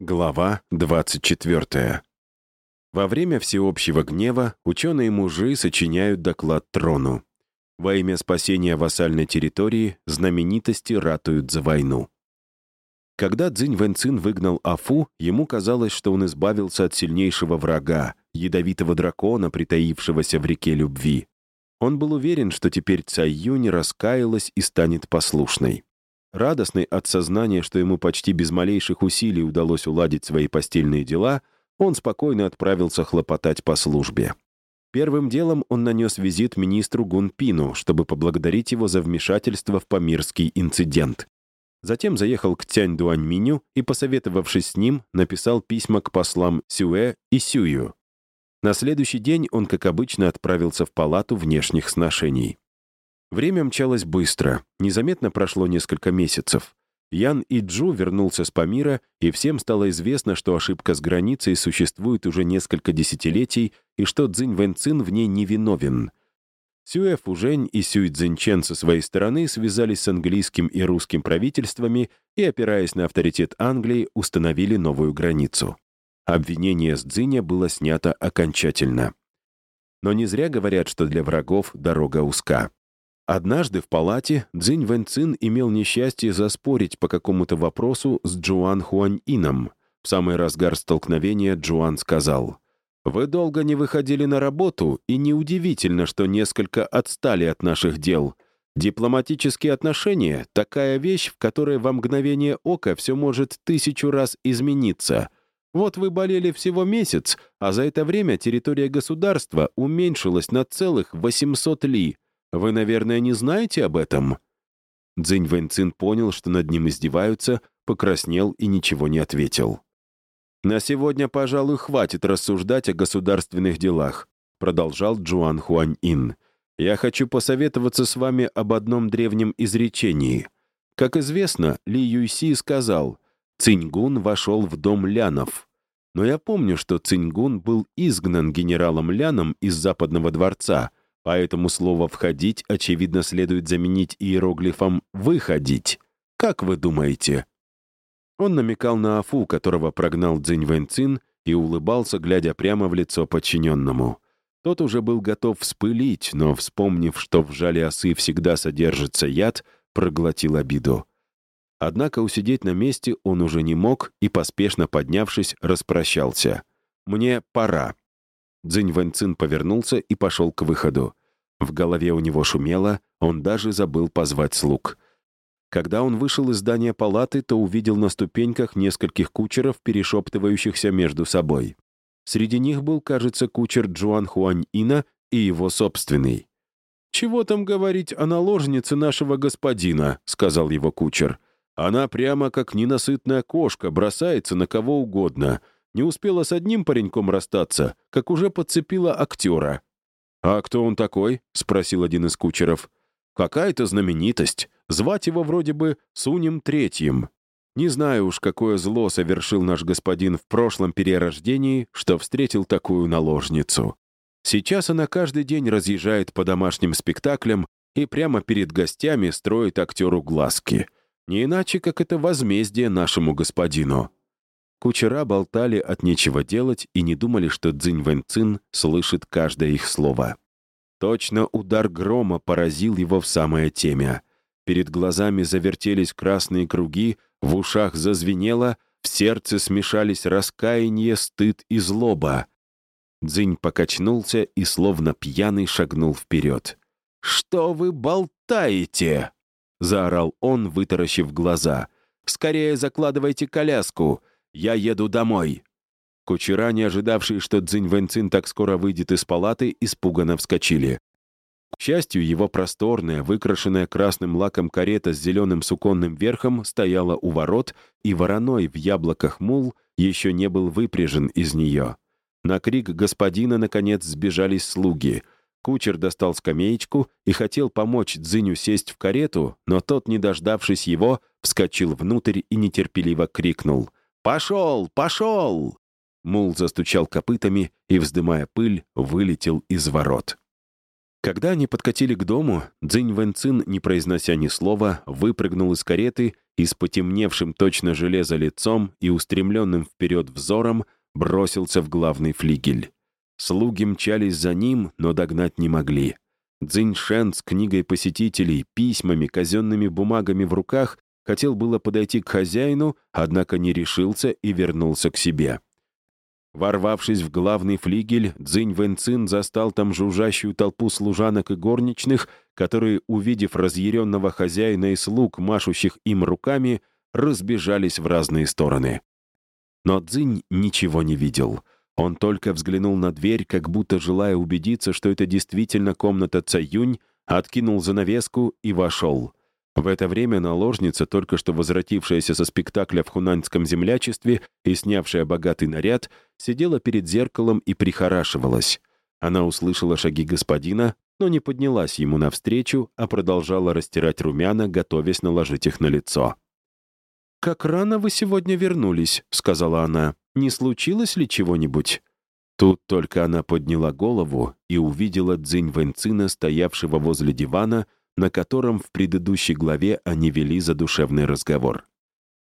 Глава 24. Во время всеобщего гнева ученые-мужи сочиняют доклад трону. Во имя спасения вассальной территории знаменитости ратуют за войну. Когда Цзинь Вэнцин выгнал Афу, ему казалось, что он избавился от сильнейшего врага, ядовитого дракона, притаившегося в реке любви. Он был уверен, что теперь Цай Юнь раскаялась и станет послушной. Радостный от сознания, что ему почти без малейших усилий удалось уладить свои постельные дела, он спокойно отправился хлопотать по службе. Первым делом он нанес визит министру Гунпину, чтобы поблагодарить его за вмешательство в Памирский инцидент. Затем заехал к Тянь Дуаньминю и, посоветовавшись с ним, написал письма к послам Сюэ и Сюю. На следующий день он, как обычно, отправился в палату внешних сношений. Время мчалось быстро, незаметно прошло несколько месяцев. Ян и Джу вернулся с Памира, и всем стало известно, что ошибка с границей существует уже несколько десятилетий и что Цзинь Вэньцин в ней невиновен. Сюэ Фужень и Сюй Цзиньчен со своей стороны связались с английским и русским правительствами и, опираясь на авторитет Англии, установили новую границу. Обвинение с Цзиня было снято окончательно. Но не зря говорят, что для врагов дорога узка. Однажды в палате Цзинь Вэньцин имел несчастье заспорить по какому-то вопросу с Джуан Хуань-Ином. В самый разгар столкновения Джуан сказал, «Вы долго не выходили на работу, и неудивительно, что несколько отстали от наших дел. Дипломатические отношения — такая вещь, в которой во мгновение ока все может тысячу раз измениться. Вот вы болели всего месяц, а за это время территория государства уменьшилась на целых 800 ли — вы, наверное, не знаете об этом?» Цзинь Вэньцин понял, что над ним издеваются, покраснел и ничего не ответил. «На сегодня, пожалуй, хватит рассуждать о государственных делах», продолжал Джуан Хуань Ин. «Я хочу посоветоваться с вами об одном древнем изречении. Как известно, Ли Юйси сказал, «Циньгун вошел в дом Лянов». Но я помню, что Циньгун был изгнан генералом Ляном из Западного дворца — Поэтому слово «входить» очевидно следует заменить иероглифом «выходить». Как вы думаете? Он намекал на Афу, которого прогнал Цзинь Вэньцин, и улыбался, глядя прямо в лицо подчиненному. Тот уже был готов вспылить, но, вспомнив, что в жале осы всегда содержится яд, проглотил обиду. Однако усидеть на месте он уже не мог и, поспешно поднявшись, распрощался. «Мне пора». Цзинь Вэньцин повернулся и пошел к выходу. В голове у него шумело, он даже забыл позвать слуг. Когда он вышел из здания палаты, то увидел на ступеньках нескольких кучеров, перешептывающихся между собой. Среди них был, кажется, кучер Джуан Хуань Ина и его собственный. «Чего там говорить о наложнице нашего господина?» — сказал его кучер. «Она прямо как ненасытная кошка, бросается на кого угодно. Не успела с одним пареньком расстаться, как уже подцепила актера. «А кто он такой?» — спросил один из кучеров. «Какая-то знаменитость. Звать его вроде бы Сунем Третьим. Не знаю уж, какое зло совершил наш господин в прошлом перерождении, что встретил такую наложницу. Сейчас она каждый день разъезжает по домашним спектаклям и прямо перед гостями строит актеру глазки. Не иначе, как это возмездие нашему господину. Кучера болтали от нечего делать и не думали, что Цзинь Вэньцин слышит каждое их слово. Точно удар грома поразил его в самое темя. Перед глазами завертелись красные круги, в ушах зазвенело, в сердце смешались раскаяние, стыд и злоба. Дзинь покачнулся и словно пьяный шагнул вперед. «Что вы болтаете?» — заорал он, вытаращив глаза. «Скорее закладывайте коляску. Я еду домой!» Кучера, не ожидавшие, что Цзинь Вэньцин так скоро выйдет из палаты, испуганно вскочили. К счастью, его просторная, выкрашенная красным лаком карета с зеленым суконным верхом стояла у ворот, и вороной в яблоках мул еще не был выпряжен из нее. На крик господина, наконец, сбежались слуги. Кучер достал скамеечку и хотел помочь Дзиню сесть в карету, но тот, не дождавшись его, вскочил внутрь и нетерпеливо крикнул — «Пошел! Пошел!» Мул застучал копытами и, вздымая пыль, вылетел из ворот. Когда они подкатили к дому, Цзинь Вэнцин, не произнося ни слова, выпрыгнул из кареты и с потемневшим точно железо лицом и устремленным вперед взором бросился в главный флигель. Слуги мчались за ним, но догнать не могли. Цзиньшен с книгой посетителей, письмами, казенными бумагами в руках хотел было подойти к хозяину, однако не решился и вернулся к себе. Ворвавшись в главный флигель, Цзинь Вэнцин застал там жужжащую толпу служанок и горничных, которые, увидев разъяренного хозяина и слуг, машущих им руками, разбежались в разные стороны. Но Цзинь ничего не видел. Он только взглянул на дверь, как будто желая убедиться, что это действительно комната Цаюнь, откинул занавеску и вошел. В это время наложница, только что возвратившаяся со спектакля в хунаньском землячестве и снявшая богатый наряд, сидела перед зеркалом и прихорашивалась. Она услышала шаги господина, но не поднялась ему навстречу, а продолжала растирать румяна, готовясь наложить их на лицо. «Как рано вы сегодня вернулись», — сказала она. «Не случилось ли чего-нибудь?» Тут только она подняла голову и увидела Цзинь Вэньцина, стоявшего возле дивана, на котором в предыдущей главе они вели задушевный разговор.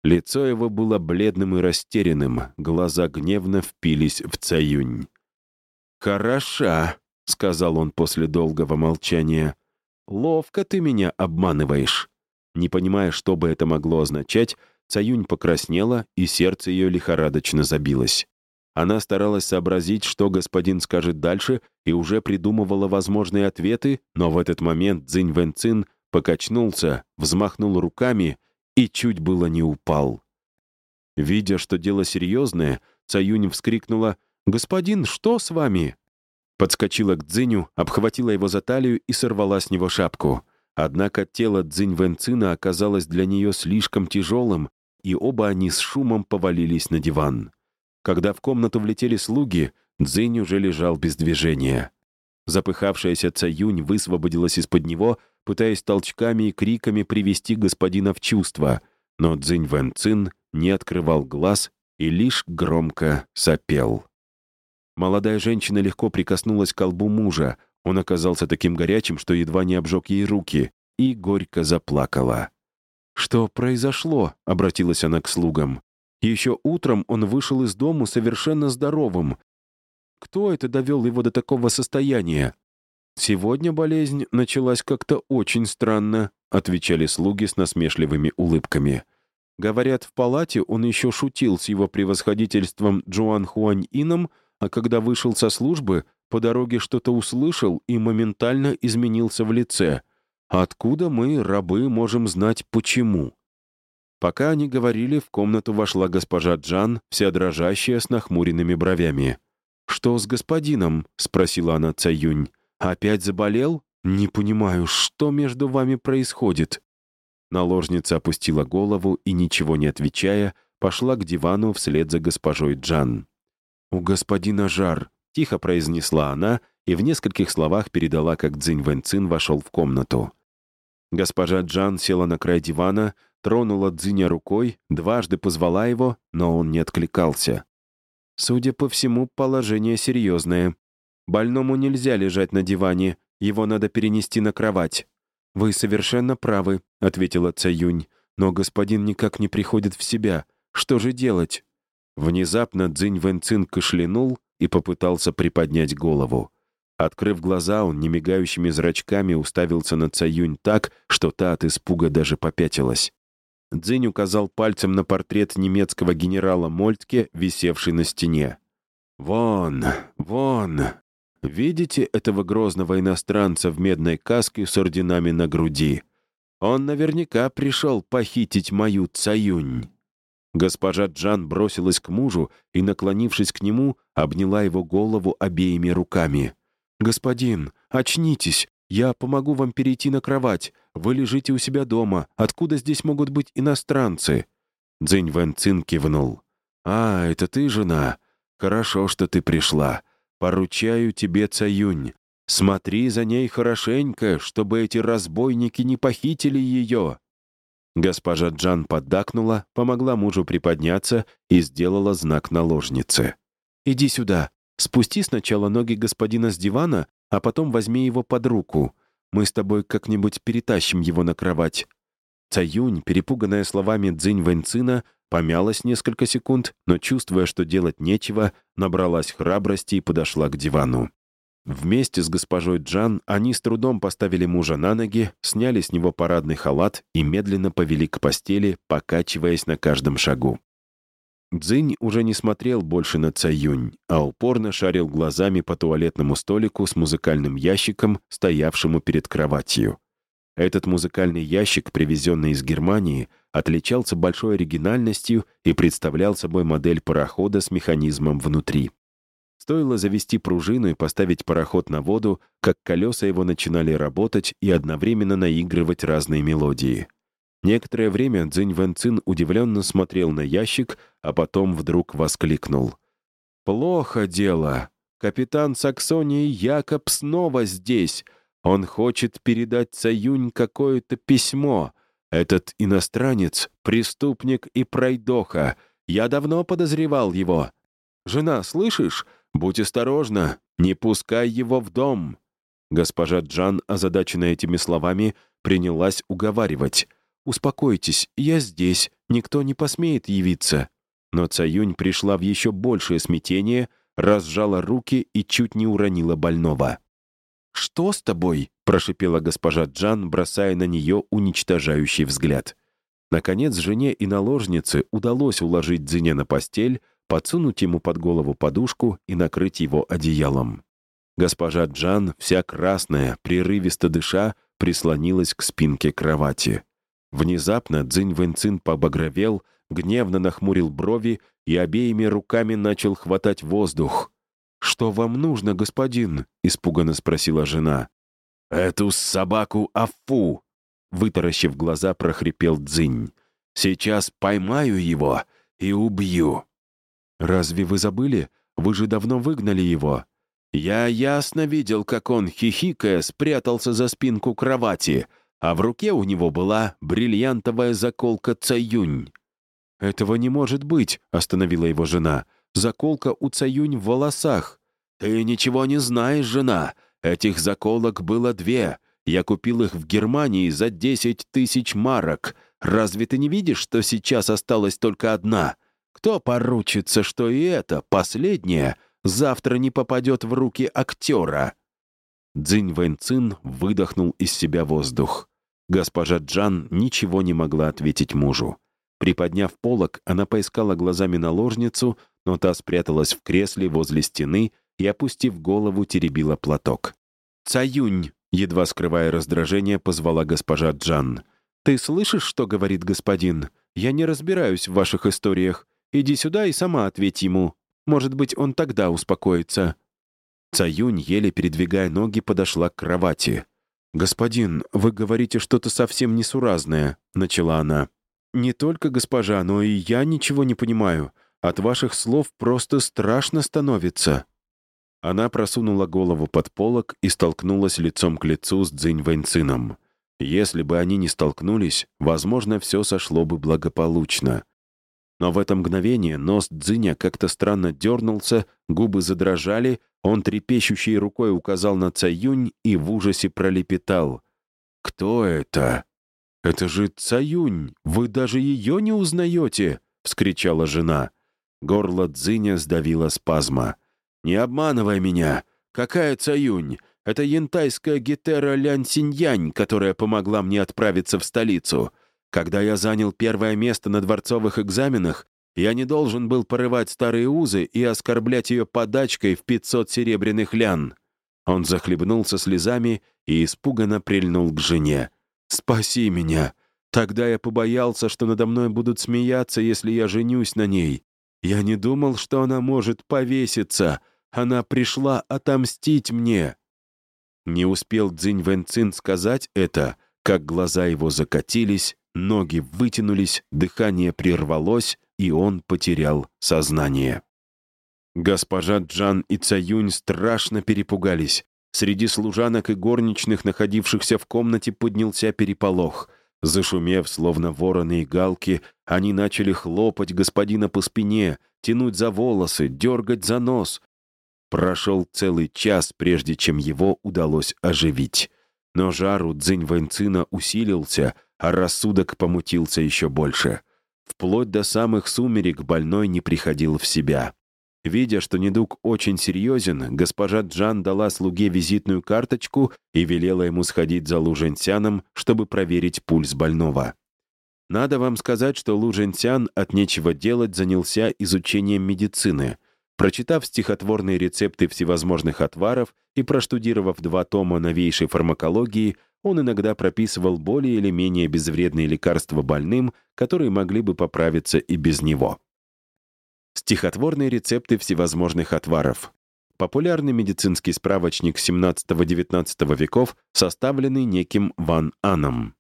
Лицо его было бледным и растерянным, глаза гневно впились в Цаюнь. «Хороша», — сказал он после долгого молчания. «Ловко ты меня обманываешь». Не понимая, что бы это могло означать, Цаюнь покраснела, и сердце ее лихорадочно забилось. Она старалась сообразить, что господин скажет дальше, и уже придумывала возможные ответы, но в этот момент Цзинь Вэнцин покачнулся, взмахнул руками и чуть было не упал. Видя, что дело серьезное, Цаюнь вскрикнула «Господин, что с вами?» Подскочила к Цзиню, обхватила его за талию и сорвала с него шапку. Однако тело Цзинь Вэнцина оказалось для нее слишком тяжелым, и оба они с шумом повалились на диван. Когда в комнату влетели слуги, Цзинь уже лежал без движения. Запыхавшаяся Цаюнь высвободилась из-под него, пытаясь толчками и криками привести господина в чувство, но Цзинь Вэн Цин не открывал глаз и лишь громко сопел. Молодая женщина легко прикоснулась к колбу мужа, он оказался таким горячим, что едва не обжег ей руки, и горько заплакала. «Что произошло?» — обратилась она к слугам. Еще утром он вышел из дому совершенно здоровым. Кто это довел его до такого состояния? Сегодня болезнь началась как-то очень странно, отвечали слуги с насмешливыми улыбками. Говорят, в палате он еще шутил с его превосходительством Джуан Хуань Ином, а когда вышел со службы, по дороге что-то услышал и моментально изменился в лице. Откуда мы, рабы, можем знать почему? Пока они говорили, в комнату вошла госпожа Джан, вся дрожащая, с нахмуренными бровями. «Что с господином?» — спросила она Цаюнь. «Опять заболел? Не понимаю, что между вами происходит?» Наложница опустила голову и, ничего не отвечая, пошла к дивану вслед за госпожой Джан. «У господина жар», — тихо произнесла она и в нескольких словах передала, как Цзинь Вэньцин вошел в комнату. Госпожа Джан села на край дивана, тронула Дзиня рукой, дважды позвала его, но он не откликался. Судя по всему, положение серьезное. Больному нельзя лежать на диване, его надо перенести на кровать. «Вы совершенно правы», — ответила Цаюнь, «но господин никак не приходит в себя. Что же делать?» Внезапно Цзинь Вэнцин кашлянул и попытался приподнять голову. Открыв глаза, он немигающими зрачками уставился на Цаюнь так, что та от испуга даже попятилась. Дзинь указал пальцем на портрет немецкого генерала Мольтке, висевший на стене. «Вон, вон! Видите этого грозного иностранца в медной каске с орденами на груди? Он наверняка пришел похитить мою Цаюнь». Госпожа Джан бросилась к мужу и, наклонившись к нему, обняла его голову обеими руками. «Господин, очнитесь! Я помогу вам перейти на кровать. Вы лежите у себя дома. Откуда здесь могут быть иностранцы?» Цзинь Вэн Цин кивнул. «А, это ты, жена? Хорошо, что ты пришла. Поручаю тебе, Цаюнь. Смотри за ней хорошенько, чтобы эти разбойники не похитили ее». Госпожа Джан поддакнула, помогла мужу приподняться и сделала знак наложнице. «Иди сюда. Спусти сначала ноги господина с дивана, а потом возьми его под руку. Мы с тобой как-нибудь перетащим его на кровать». Цаюнь, перепуганная словами Цзинь Вэньцина, помялась несколько секунд, но, чувствуя, что делать нечего, набралась храбрости и подошла к дивану. Вместе с госпожой Джан они с трудом поставили мужа на ноги, сняли с него парадный халат и медленно повели к постели, покачиваясь на каждом шагу. Цзинь уже не смотрел больше на Цаюнь, а упорно шарил глазами по туалетному столику с музыкальным ящиком, стоявшему перед кроватью. Этот музыкальный ящик, привезенный из Германии, отличался большой оригинальностью и представлял собой модель парохода с механизмом внутри. Стоило завести пружину и поставить пароход на воду, как колеса его начинали работать и одновременно наигрывать разные мелодии. Некоторое время Цзинь Вэнцин удивленно смотрел на ящик, а потом вдруг воскликнул. «Плохо дело. Капитан Саксонии Якоб снова здесь. Он хочет передать Цаюнь какое-то письмо. Этот иностранец — преступник и пройдоха. Я давно подозревал его. Жена, слышишь? Будь осторожна, не пускай его в дом». Госпожа Джан, озадаченная этими словами, принялась уговаривать. «Успокойтесь, я здесь, никто не посмеет явиться». Но Цаюнь пришла в еще большее смятение, разжала руки и чуть не уронила больного. «Что с тобой?» — прошипела госпожа Джан, бросая на нее уничтожающий взгляд. Наконец, жене и наложнице удалось уложить Дзине на постель, подсунуть ему под голову подушку и накрыть его одеялом. Госпожа Джан, вся красная, прерывисто дыша, прислонилась к спинке кровати. Внезапно Цзинь Вэньцин побагровел, гневно нахмурил брови и обеими руками начал хватать воздух. «Что вам нужно, господин?» — испуганно спросила жена. «Эту собаку Афу!» — вытаращив глаза, прохрипел Цзинь. «Сейчас поймаю его и убью». «Разве вы забыли? Вы же давно выгнали его». «Я ясно видел, как он, хихикая, спрятался за спинку кровати, а в руке у него была бриллиантовая заколка Цаюнь». «Этого не может быть», — остановила его жена. «Заколка у Цаюнь в волосах». «Ты ничего не знаешь, жена. Этих заколок было две. Я купил их в Германии за десять тысяч марок. Разве ты не видишь, что сейчас осталась только одна?» Кто поручится, что и это, последнее, завтра не попадет в руки актера?» Цзинь Вэньцин выдохнул из себя воздух. Госпожа Джан ничего не могла ответить мужу. Приподняв полок, она поискала глазами наложницу, но та спряталась в кресле возле стены и, опустив голову, теребила платок. «Цаюнь!» — едва скрывая раздражение, позвала госпожа Джан. «Ты слышишь, что говорит господин? Я не разбираюсь в ваших историях. Иди сюда и сама ответь ему. Может быть, он тогда успокоится». Цаюнь, еле передвигая ноги, подошла к кровати. «Господин, вы говорите что-то совсем несуразное», — начала она. «Не только госпожа, но и я ничего не понимаю. От ваших слов просто страшно становится». Она просунула голову под полок и столкнулась лицом к лицу с Цзинь Вэньцином. Если бы они не столкнулись, возможно, все сошло бы благополучно. Но в это мгновение нос Дзиня как-то странно дернулся, губы задрожали, он трепещущей рукой указал на Цаюнь и в ужасе пролепетал. «Кто это?» «Это же Цаюнь! Вы даже ее не узнаете!» — вскричала жена. Горло Дзиня сдавило спазма. «Не обманывай меня! Какая Цаюнь? Это янтайская гетера Лянь Синьянь, которая помогла мне отправиться в столицу. Когда я занял первое место на дворцовых экзаменах, я не должен был порывать старые узы и оскорблять ее подачкой в 500 серебряных лян. Он захлебнулся слезами и испуганно прильнул к жене. «Спаси меня! Тогда я побоялся, что надо мной будут смеяться, если я женюсь на ней. Я не думал, что она может повеситься. Она пришла отомстить мне». Не успел Цзинь Вэнцин сказать это, как глаза его закатились, Ноги вытянулись, дыхание прервалось, и он потерял сознание. Госпожа Джан и Цаюнь страшно перепугались. Среди служанок и горничных, находившихся в комнате, поднялся переполох. Зашумев, словно вороны и галки, они начали хлопать господина по спине, тянуть за волосы, дергать за нос. Прошел целый час, прежде чем его удалось оживить. Но жар у Цзинь Вэньцина усилился — а рассудок помутился еще больше. Вплоть до самых сумерек больной не приходил в себя. Видя, что недуг очень серьезен, госпожа Джан дала слуге визитную карточку и велела ему сходить за Луженсяном, чтобы проверить пульс больного. Надо вам сказать, что Луженсян от нечего делать занялся изучением медицины. Прочитав стихотворные рецепты всевозможных отваров и проштудировав два тома новейшей фармакологии, он иногда прописывал более или менее безвредные лекарства больным, которые могли бы поправиться и без него. Стихотворные рецепты всевозможных отваров. Популярный медицинский справочник XVII-XIX веков, составленный неким Ван Аном.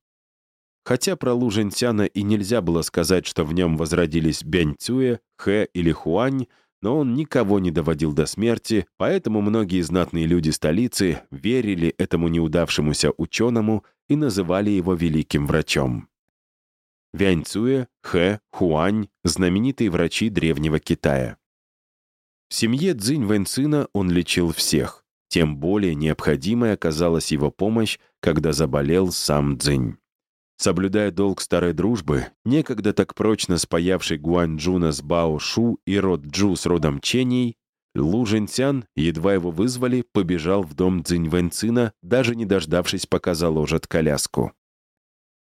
Хотя про Лу Жэньцяна и нельзя было сказать, что в нем возродились Бянь Цюэ, Хэ или Хуань, но он никого не доводил до смерти, поэтому многие знатные люди столицы верили этому неудавшемуся ученому и называли его великим врачом. Вянь Цуэ, Хэ, Хуань — знаменитые врачи древнего Китая. В семье Цзинь Вэньцина он лечил всех, тем более необходимой оказалась его помощь, когда заболел сам Цзинь. Соблюдая долг старой дружбы, некогда так прочно спаявший Гуанчжуна с Бао Шу и род Джу с родом Ченей, Лу Жэньцян, едва его вызвали, побежал в дом Цзинь Вэньцина, даже не дождавшись, пока заложат коляску.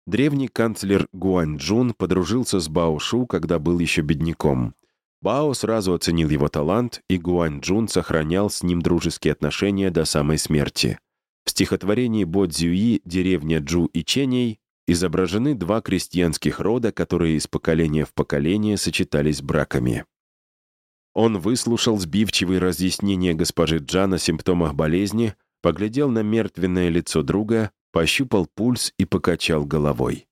Древний канцлер Гуанчжун подружился с Бао Шу, когда был еще бедняком. Бао сразу оценил его талант, и Гуанчжун сохранял с ним дружеские отношения до самой смерти. В стихотворении Бо Цзюи «Деревня Джу и Ченей» изображены два крестьянских рода, которые из поколения в поколение сочетались браками. Он выслушал сбивчивые разъяснения госпожи Джан о симптомах болезни, поглядел на мертвенное лицо друга, пощупал пульс и покачал головой.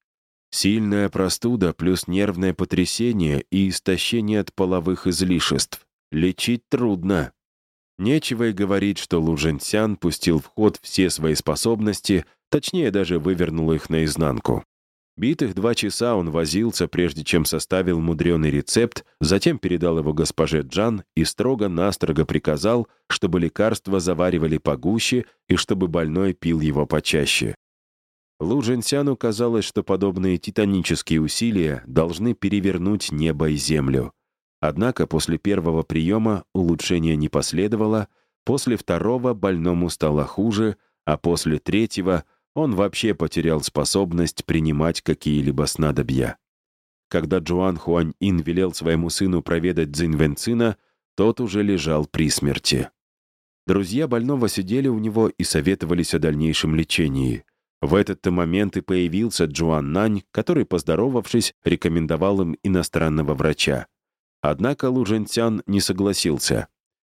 Сильная простуда плюс нервное потрясение и истощение от половых излишеств. Лечить трудно. Нечего и говорить, что Луженсян пустил в ход все свои способности, Точнее, даже вывернул их наизнанку. Битых два часа он возился, прежде чем составил мудреный рецепт, затем передал его госпоже Джан и строго-настрого приказал, чтобы лекарства заваривали погуще и чтобы больной пил его почаще. Лу Жэньсяну казалось, что подобные титанические усилия должны перевернуть небо и землю. Однако после первого приема улучшения не последовало, после второго больному стало хуже, а после третьего он вообще потерял способность принимать какие-либо снадобья. Когда Джуан Хуань Ин велел своему сыну проведать Цзинь Вэнцина, тот уже лежал при смерти. Друзья больного сидели у него и советовались о дальнейшем лечении. В этот-то момент и появился Джуан Нань, который, поздоровавшись, рекомендовал им иностранного врача. Однако Лу Жэньцян не согласился.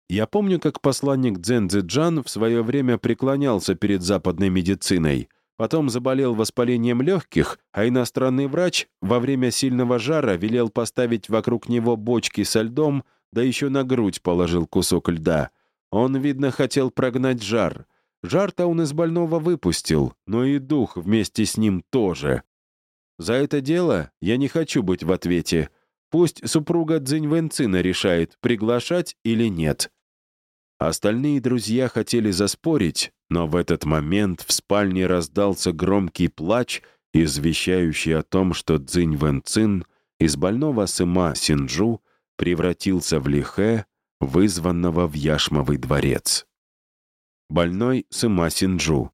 Я помню, как посланник Цзэн Цзэджан в свое время преклонялся перед западной медициной, потом заболел воспалением легких, а иностранный врач во время сильного жара велел поставить вокруг него бочки со льдом, да еще на грудь положил кусок льда. Он, видно, хотел прогнать жар. Жар-то он из больного выпустил, но и дух вместе с ним тоже. За это дело я не хочу быть в ответе. Пусть супруга Цзинь Вэнцина решает, приглашать или нет. Остальные друзья хотели заспорить, но в этот момент в спальне раздался громкий плач, извещающий о том, что Цзинь Вэнцин из больного Сыма Синджу превратился в лихе, вызванного в Яшмовый дворец. Больной Сыма Синджу.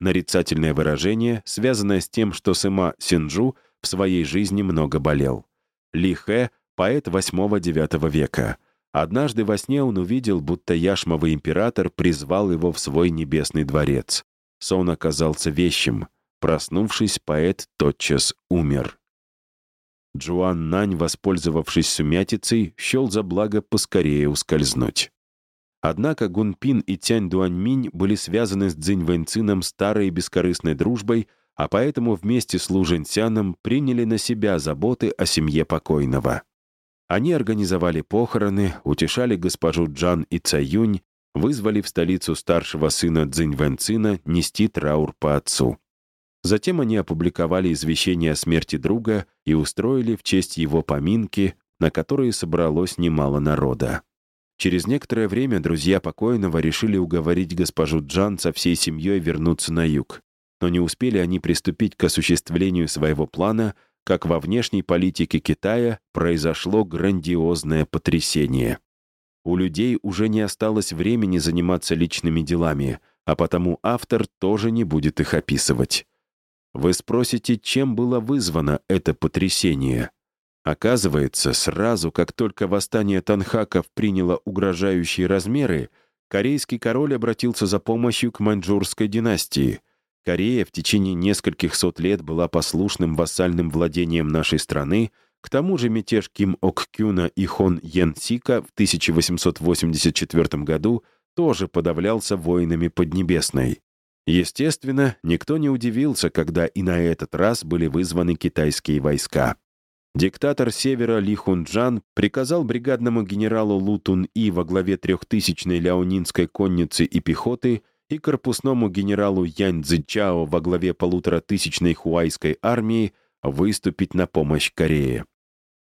Нарицательное выражение, связанное с тем, что Сыма Синджу в своей жизни много болел. Лихе — поэт 8-9 века. Однажды во сне он увидел, будто яшмовый император призвал его в свой небесный дворец. Сон оказался вещим. Проснувшись, поэт тотчас умер. Джуан Нань, воспользовавшись сумятицей, счел за благо поскорее ускользнуть. Однако Гунпин и Тянь Дуаньминь были связаны с Цзинь Вэньцином старой бескорыстной дружбой, а поэтому вместе с Лу Жэньцяном приняли на себя заботы о семье покойного. Они организовали похороны, утешали госпожу Джан и Цаюнь, вызвали в столицу старшего сына Цзинь Вэнцина нести траур по отцу. Затем они опубликовали извещение о смерти друга и устроили в честь его поминки, на которые собралось немало народа. Через некоторое время друзья покойного решили уговорить госпожу Джан со всей семьей вернуться на юг. Но не успели они приступить к осуществлению своего плана, как во внешней политике Китая произошло грандиозное потрясение. У людей уже не осталось времени заниматься личными делами, а потому автор тоже не будет их описывать. Вы спросите, чем было вызвано это потрясение? Оказывается, сразу, как только восстание танхаков приняло угрожающие размеры, корейский король обратился за помощью к маньчжурской династии. Корея в течение нескольких сот лет была послушным вассальным владением нашей страны, к тому же мятеж Ким Ок Кюна и Хон Йен Сика в 1884 году тоже подавлялся воинами Поднебесной. Естественно, никто не удивился, когда и на этот раз были вызваны китайские войска. Диктатор Севера Ли Хунджан приказал бригадному генералу Лу Тун-И во главе трехтысячной ляонинской конницы и пехоты и корпусному генералу Янь Цзичао во главе полуторатысячной хуайской армии выступить на помощь Корее.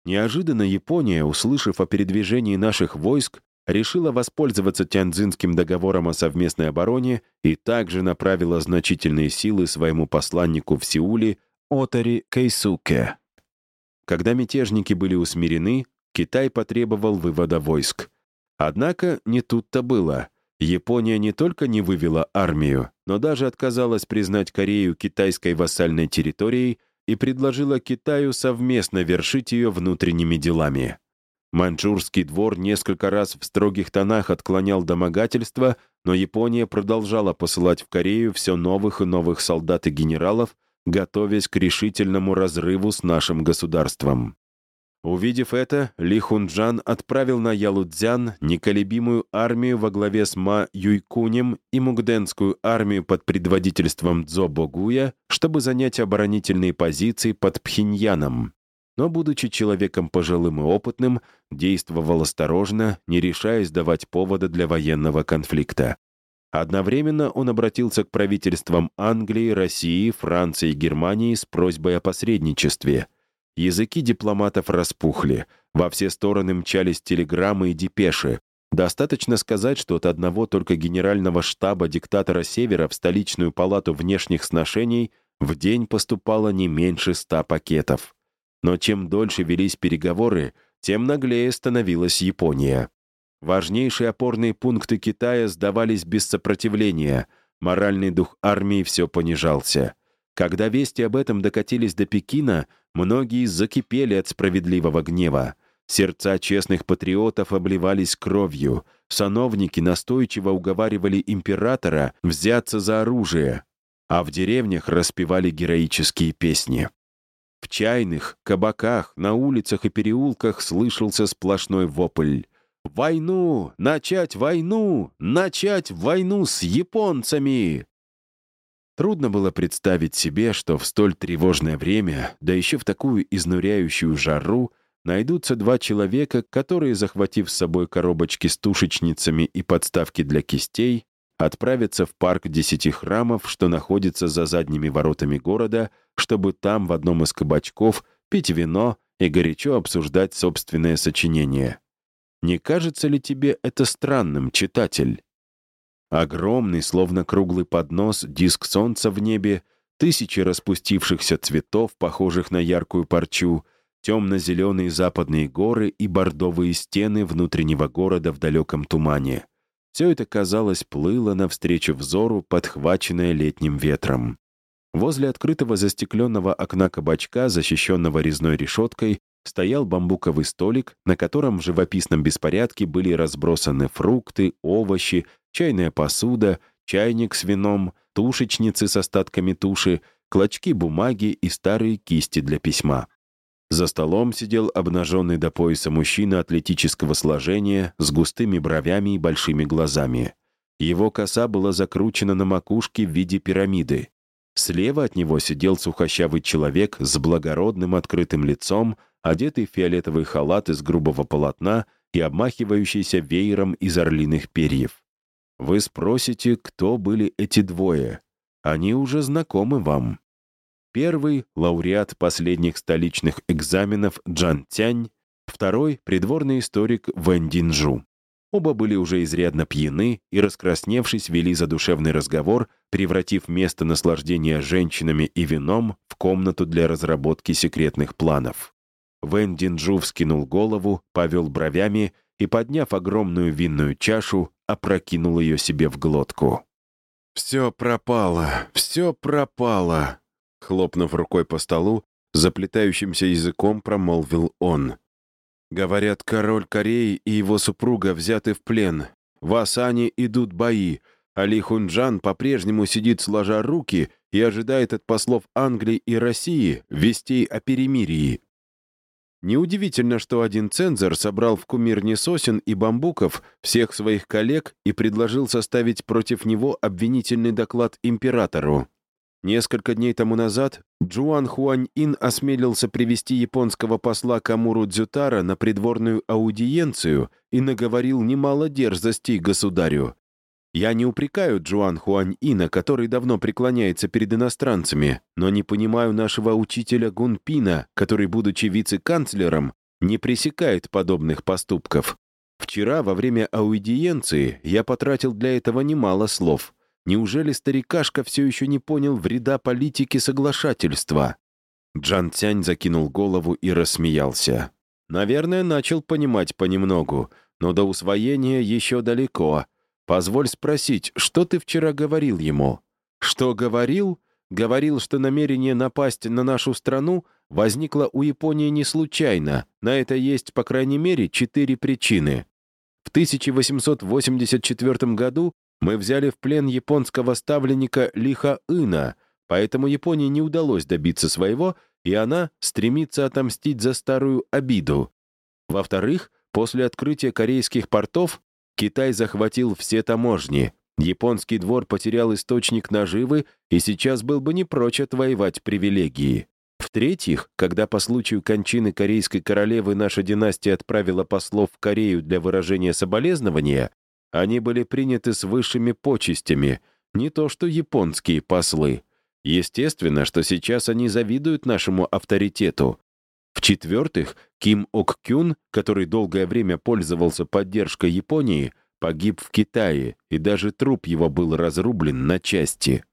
Неожиданно Япония, услышав о передвижении наших войск, решила воспользоваться Тяньцзинским договором о совместной обороне и также направила значительные силы своему посланнику в Сеуле Отари Кейсуке. Когда мятежники были усмирены, Китай потребовал вывода войск. Однако не тут-то было. Япония не только не вывела армию, но даже отказалась признать Корею китайской вассальной территорией и предложила Китаю совместно вершить ее внутренними делами. Маньчжурский двор несколько раз в строгих тонах отклонял домогательства, но Япония продолжала посылать в Корею все новых и новых солдат и генералов, готовясь к решительному разрыву с нашим государством. Увидев это, Ли Хунджан отправил на Ялудзян неколебимую армию во главе с Ма Юйкунем и Мугденскую армию под предводительством Цзо Богуя, чтобы занять оборонительные позиции под Пхеньяном. Но, будучи человеком пожилым и опытным, действовал осторожно, не решаясь давать повода для военного конфликта. Одновременно он обратился к правительствам Англии, России, Франции и Германии с просьбой о посредничестве. Языки дипломатов распухли, во все стороны мчались телеграммы и депеши. Достаточно сказать, что от одного только генерального штаба диктатора Севера в столичную палату внешних сношений в день поступало не меньше ста пакетов. Но чем дольше велись переговоры, тем наглее становилась Япония. Важнейшие опорные пункты Китая сдавались без сопротивления, моральный дух армии все понижался. Когда вести об этом докатились до Пекина, многие закипели от справедливого гнева. Сердца честных патриотов обливались кровью, сановники настойчиво уговаривали императора взяться за оружие, а в деревнях распевали героические песни. В чайных, кабаках, на улицах и переулках слышался сплошной вопль. Войну! Начать войну! Начать войну с японцами!» Трудно было представить себе, что в столь тревожное время, да еще в такую изнуряющую жару, найдутся два человека, которые, захватив с собой коробочки с тушечницами и подставки для кистей, отправятся в парк десяти храмов, что находится за задними воротами города, чтобы там в одном из кабачков пить вино и горячо обсуждать собственное сочинение. Не кажется ли тебе это странным, читатель? Огромный, словно круглый поднос, диск солнца в небе, тысячи распустившихся цветов, похожих на яркую парчу, темно-зеленые западные горы и бордовые стены внутреннего города в далеком тумане. Все это, казалось, плыло навстречу взору, подхваченное летним ветром. Возле открытого застекленного окна кабачка, защищенного резной решеткой, стоял бамбуковый столик, на котором в живописном беспорядке были разбросаны фрукты, овощи, чайная посуда, чайник с вином, тушечницы с остатками туши, клочки бумаги и старые кисти для письма. За столом сидел обнаженный до пояса мужчина атлетического сложения с густыми бровями и большими глазами. Его коса была закручена на макушке в виде пирамиды. Слева от него сидел сухощавый человек с благородным открытым лицом, одетый в фиолетовый халат из грубого полотна и обмахивающийся веером из орлиных перьев. Вы спросите, кто были эти двое? Они уже знакомы вам. Первый — лауреат последних столичных экзаменов Джан Тянь, второй — придворный историк Вэнь Динжу. Оба были уже изрядно пьяны и, раскрасневшись, вели задушевный разговор, превратив место наслаждения женщинами и вином в комнату для разработки секретных планов. Вэн Динджу вскинул голову, повел бровями и, подняв огромную винную чашу, опрокинул ее себе в глотку. «Все пропало, все пропало!» Хлопнув рукой по столу, заплетающимся языком промолвил он. Говорят, король Кореи и его супруга взяты в плен. В Асане идут бои. Али Хунджан по-прежнему сидит сложа руки и ожидает от послов Англии и России вестей о перемирии. Неудивительно, что один цензор собрал в кумирне сосен и бамбуков всех своих коллег и предложил составить против него обвинительный доклад императору. Несколько дней тому назад Джуан Хуань-Ин осмелился привести японского посла Камуру Дзютара на придворную аудиенцию и наговорил немало дерзостей государю. Я не упрекаю Джуан Хуань-Ина, который давно преклоняется перед иностранцами, но не понимаю нашего учителя Гунпина, который, будучи вице-канцлером, не пресекает подобных поступков. Вчера, во время аудиенции, я потратил для этого немало слов — Неужели старикашка все еще не понял вреда политики соглашательства? Джан Цянь закинул голову и рассмеялся. Наверное, начал понимать понемногу, но до усвоения еще далеко. Позволь спросить, что ты вчера говорил ему? Что говорил? Говорил, что намерение напасть на нашу страну возникло у Японии не случайно. На это есть, по крайней мере, четыре причины. В 1884 году мы взяли в плен японского ставленника Лиха Ина, поэтому Японии не удалось добиться своего, и она стремится отомстить за старую обиду. Во-вторых, после открытия корейских портов Китай захватил все таможни. Японский двор потерял источник наживы и сейчас был бы не прочь отвоевать привилегии. В-третьих, когда по случаю кончины корейской королевы наша династия отправила послов в Корею для выражения соболезнования, они были приняты с высшими почестями, не то что японские послы. Естественно, что сейчас они завидуют нашему авторитету. В-четвертых, Ким Ок Кюн, который долгое время пользовался поддержкой Японии, погиб в Китае, и даже труп его был разрублен на части.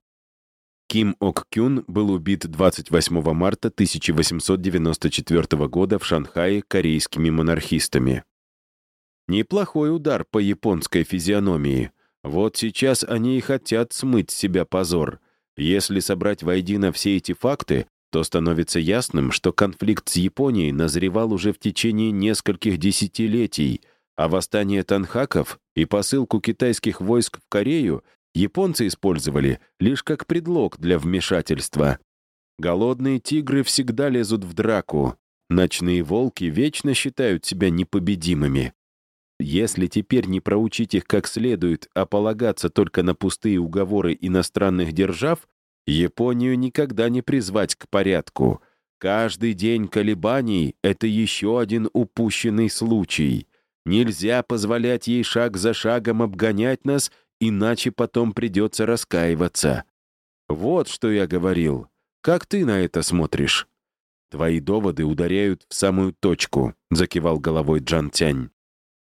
Ким Ок Кюн был убит 28 марта 1894 года в Шанхае корейскими монархистами. Неплохой удар по японской физиономии. Вот сейчас они и хотят смыть с себя позор. Если собрать воедино все эти факты, то становится ясным, что конфликт с Японией назревал уже в течение нескольких десятилетий, а восстание танхаков и посылку китайских войск в Корею японцы использовали лишь как предлог для вмешательства. Голодные тигры всегда лезут в драку, ночные волки вечно считают себя непобедимыми. Если теперь не проучить их как следует, а полагаться только на пустые уговоры иностранных держав, Японию никогда не призвать к порядку. Каждый день колебаний — это еще один упущенный случай. Нельзя позволять ей шаг за шагом обгонять нас, иначе потом придется раскаиваться. Вот что я говорил. Как ты на это смотришь? Твои доводы ударяют в самую точку, закивал головой Джан Тянь.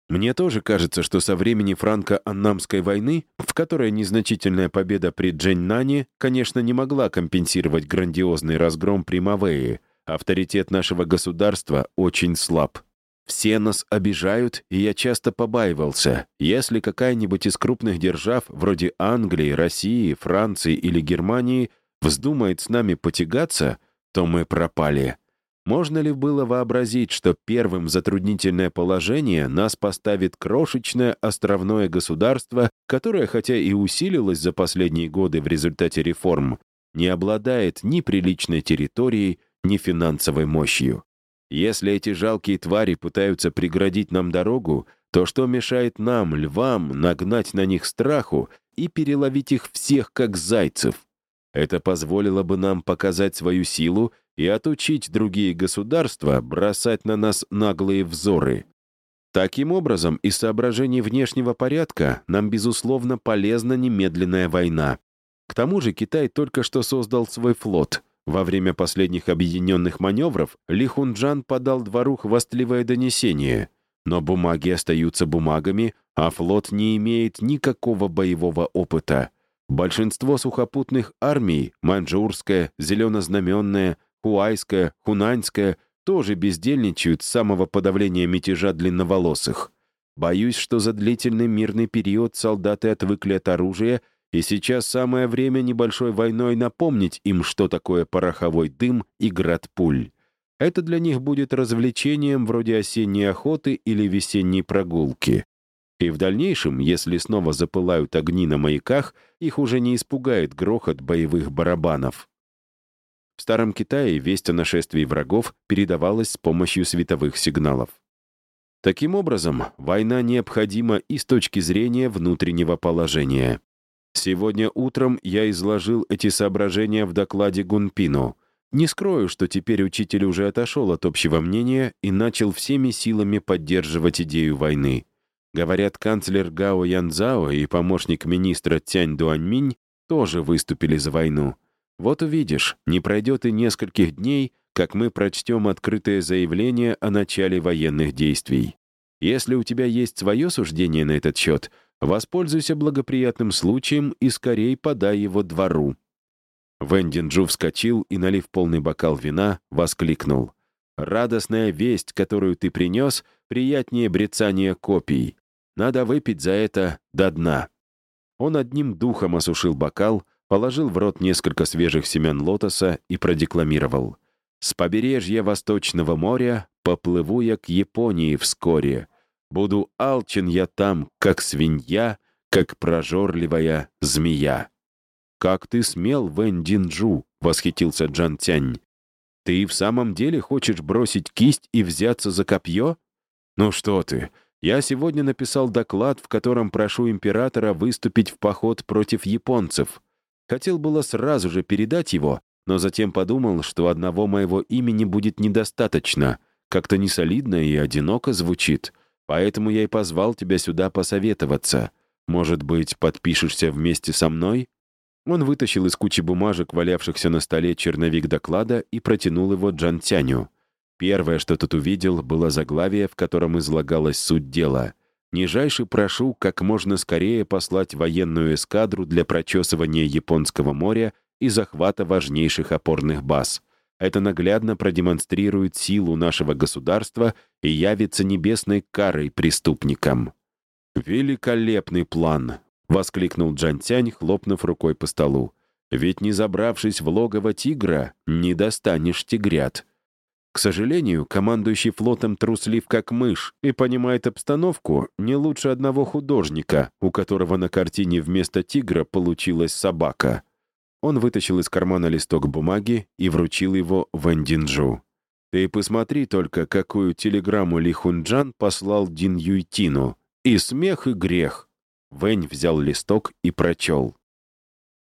Мне тоже кажется, что со времени франко-аннамской войны, в которой незначительная победа при Дженнане, конечно, не могла компенсировать грандиозный разгром при Мавее, авторитет нашего государства очень слаб. Все нас обижают, и я часто побаивался, если какая-нибудь из крупных держав, вроде Англии, России, Франции или Германии, вздумает с нами потягаться, то мы пропали. Можно ли было вообразить, что первым затруднительное положение нас поставит крошечное островное государство, которое, хотя и усилилось за последние годы в результате реформ, не обладает ни приличной территорией, ни финансовой мощью? Если эти жалкие твари пытаются преградить нам дорогу, то что мешает нам, львам, нагнать на них страху и переловить их всех, как зайцев? Это позволило бы нам показать свою силу и отучить другие государства бросать на нас наглые взоры. Таким образом, из соображений внешнего порядка нам, безусловно, полезна немедленная война. К тому же Китай только что создал свой флот. Во время последних объединенных маневров Ли Хунджан подал двору хвастливое донесение. Но бумаги остаются бумагами, а флот не имеет никакого боевого опыта. Большинство сухопутных армий — маньчжурская, зеленознаменная, хуайская, хунаньская — тоже бездельничают с самого подавления мятежа длинноволосых. Боюсь, что за длительный мирный период солдаты отвыкли от оружия, и сейчас самое время небольшой войной напомнить им, что такое пороховой дым и град пуль. Это для них будет развлечением вроде осенней охоты или весенней прогулки. И в дальнейшем, если снова запылают огни на маяках, их уже не испугает грохот боевых барабанов. В Старом Китае весть о нашествии врагов передавалась с помощью световых сигналов. Таким образом, война необходима и с точки зрения внутреннего положения. Сегодня утром я изложил эти соображения в докладе Гунпину. Не скрою, что теперь учитель уже отошел от общего мнения и начал всеми силами поддерживать идею войны. Говорят, канцлер Гао Янзао и помощник министра Тянь Дуаньминь тоже выступили за войну. Вот увидишь, не пройдет и нескольких дней, как мы прочтем открытое заявление о начале военных действий. Если у тебя есть свое суждение на этот счет, воспользуйся благоприятным случаем и скорей подай его двору». Вэндин Джу вскочил и, налив полный бокал вина, воскликнул. «Радостная весть, которую ты принес, приятнее брецания копий. Надо выпить за это до дна». Он одним духом осушил бокал, положил в рот несколько свежих семян лотоса и продекламировал. С побережья Восточного моря поплыву я к Японии вскоре. Буду алчен я там, как свинья, как прожорливая змея. «Как ты смел, Вэнь Динджу!» — восхитился Джан Тянь. «Ты в самом деле хочешь бросить кисть и взяться за копье? Ну что ты, я сегодня написал доклад, в котором прошу императора выступить в поход против японцев. Хотел было сразу же передать его, но затем подумал, что одного моего имени будет недостаточно, как-то несолидно и одиноко звучит, поэтому я и позвал тебя сюда посоветоваться. Может быть, подпишешься вместе со мной?» Он вытащил из кучи бумажек, валявшихся на столе, черновик доклада и протянул его Джан Тяню. Первое, что тот увидел, было заглавие, в котором излагалась суть дела. «Нижайше прошу как можно скорее послать военную эскадру для прочесывания Японского моря и захвата важнейших опорных баз. Это наглядно продемонстрирует силу нашего государства и явится небесной карой преступникам. «Великолепный план!» — воскликнул Джан Тянь, хлопнув рукой по столу. «Ведь не забравшись в логово тигра, не достанешь тигрят». К сожалению, командующий флотом труслив как мышь и понимает обстановку не лучше одного художника, у которого на картине вместо тигра получилась собака. Он вытащил из кармана листок бумаги и вручил его Вэндинджу. «Ты посмотри только, какую телеграмму Ли Хунджан послал Дин Юйтину. И смех, и грех». Вэнь взял листок и прочел.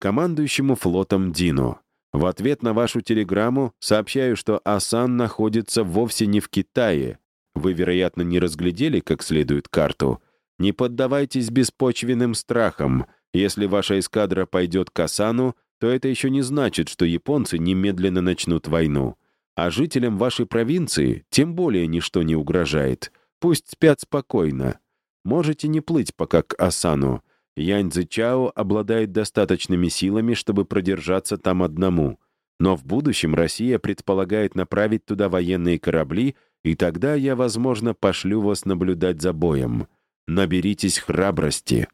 «Командующему флотом Дину. В ответ на вашу телеграмму сообщаю, что Асан находится вовсе не в Китае. Вы, вероятно, не разглядели как следует карту. Не поддавайтесь беспочвенным страхам. Если ваша эскадра пойдет к Асану, то это еще не значит, что японцы немедленно начнут войну. А жителям вашей провинции тем более ничто не угрожает. Пусть спят спокойно. Можете не плыть пока к Асану. Янь Цзычао обладает достаточными силами, чтобы продержаться там одному. Но в будущем Россия предполагает направить туда военные корабли, и тогда я, возможно, пошлю вас наблюдать за боем. Наберитесь храбрости.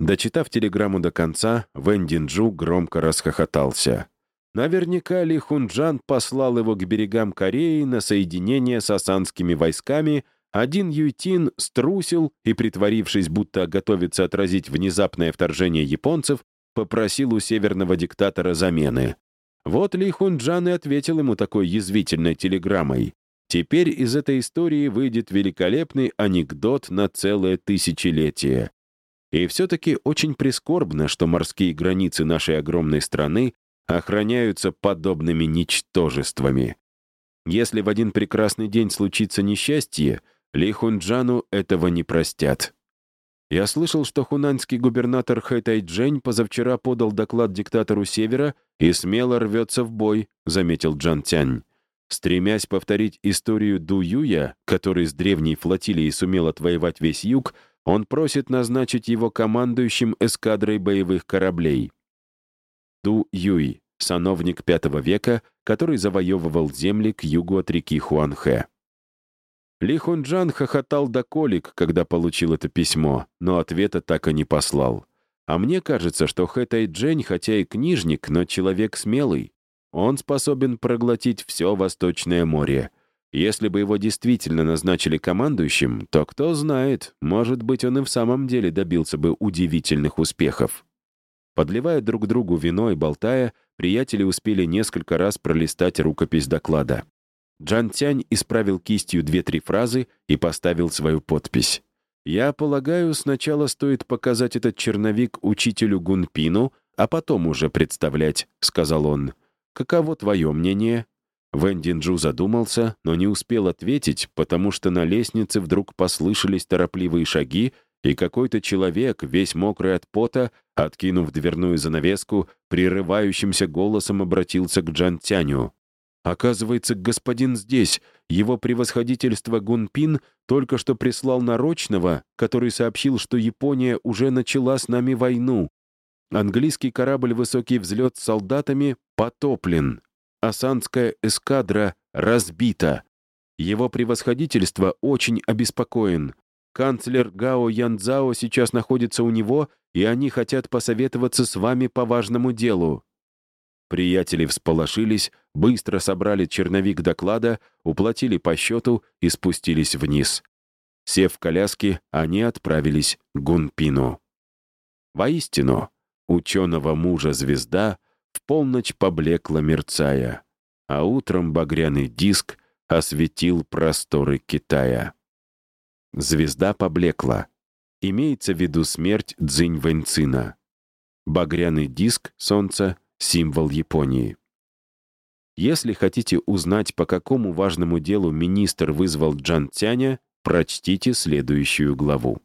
Дочитав телеграмму до конца, Вэн Динджу громко расхохотался. Наверняка Ли Хунджан послал его к берегам Кореи на соединение с осанскими войсками, один Юйтин струсил и, притворившись, будто готовится отразить внезапное вторжение японцев, попросил у северного диктатора замены. Вот Ли Хунджан и ответил ему такой язвительной телеграммой. Теперь из этой истории выйдет великолепный анекдот на целое тысячелетие. И все-таки очень прискорбно, что морские границы нашей огромной страны охраняются подобными ничтожествами. Если в один прекрасный день случится несчастье, Ли Хунджану этого не простят. Я слышал, что хунаньский губернатор Хэ Тайджень позавчера подал доклад диктатору Севера и смело рвется в бой, заметил Джан Тянь. Стремясь повторить историю Ду Юя, который с древней флотилией сумел отвоевать весь юг, Он просит назначить его командующим эскадрой боевых кораблей. Ду Юй, сановник V века, который завоевывал земли к югу от реки Хуанхэ. Ли Хунджан хохотал до колик, когда получил это письмо, но ответа так и не послал. А мне кажется, что Хэ Тайджень, хотя и книжник, но человек смелый. Он способен проглотить все Восточное море. Если бы его действительно назначили командующим, то кто знает, может быть, он и в самом деле добился бы удивительных успехов. Подливая друг другу вино и болтая, приятели успели несколько раз пролистать рукопись доклада. Джан Тянь исправил кистью две-три фразы и поставил свою подпись. «Я полагаю, сначала стоит показать этот черновик учителю Гунпину, а потом уже представлять», — сказал он. «Каково твое мнение?» Вэн Динджу задумался, но не успел ответить, потому что на лестнице вдруг послышались торопливые шаги, и какой-то человек, весь мокрый от пота, откинув дверную занавеску, прерывающимся голосом обратился к Джан Тяню. Оказывается, господин здесь. Его превосходительство Гунпин только что прислал нарочного, который сообщил, что Япония уже начала с нами войну. Английский корабль «Высокий взлет» с солдатами потоплен. Асанская эскадра разбита. Его превосходительство очень обеспокоен. Канцлер Гао Янцао сейчас находится у него, и они хотят посоветоваться с вами по важному делу. Приятели всполошились, быстро собрали черновик доклада, уплатили по счету и спустились вниз. Сев в коляске, они отправились к Гунпину. Воистину, ученого мужа-звезда в полночь поблекла мерцая, а утром багряный диск осветил просторы Китая. Звезда поблекла. Имеется в виду смерть Цзинь Вэньцина. Багряный диск Солнца символ Японии. Если хотите узнать, по какому важному делу министр вызвал Джан Тяня, прочтите следующую главу.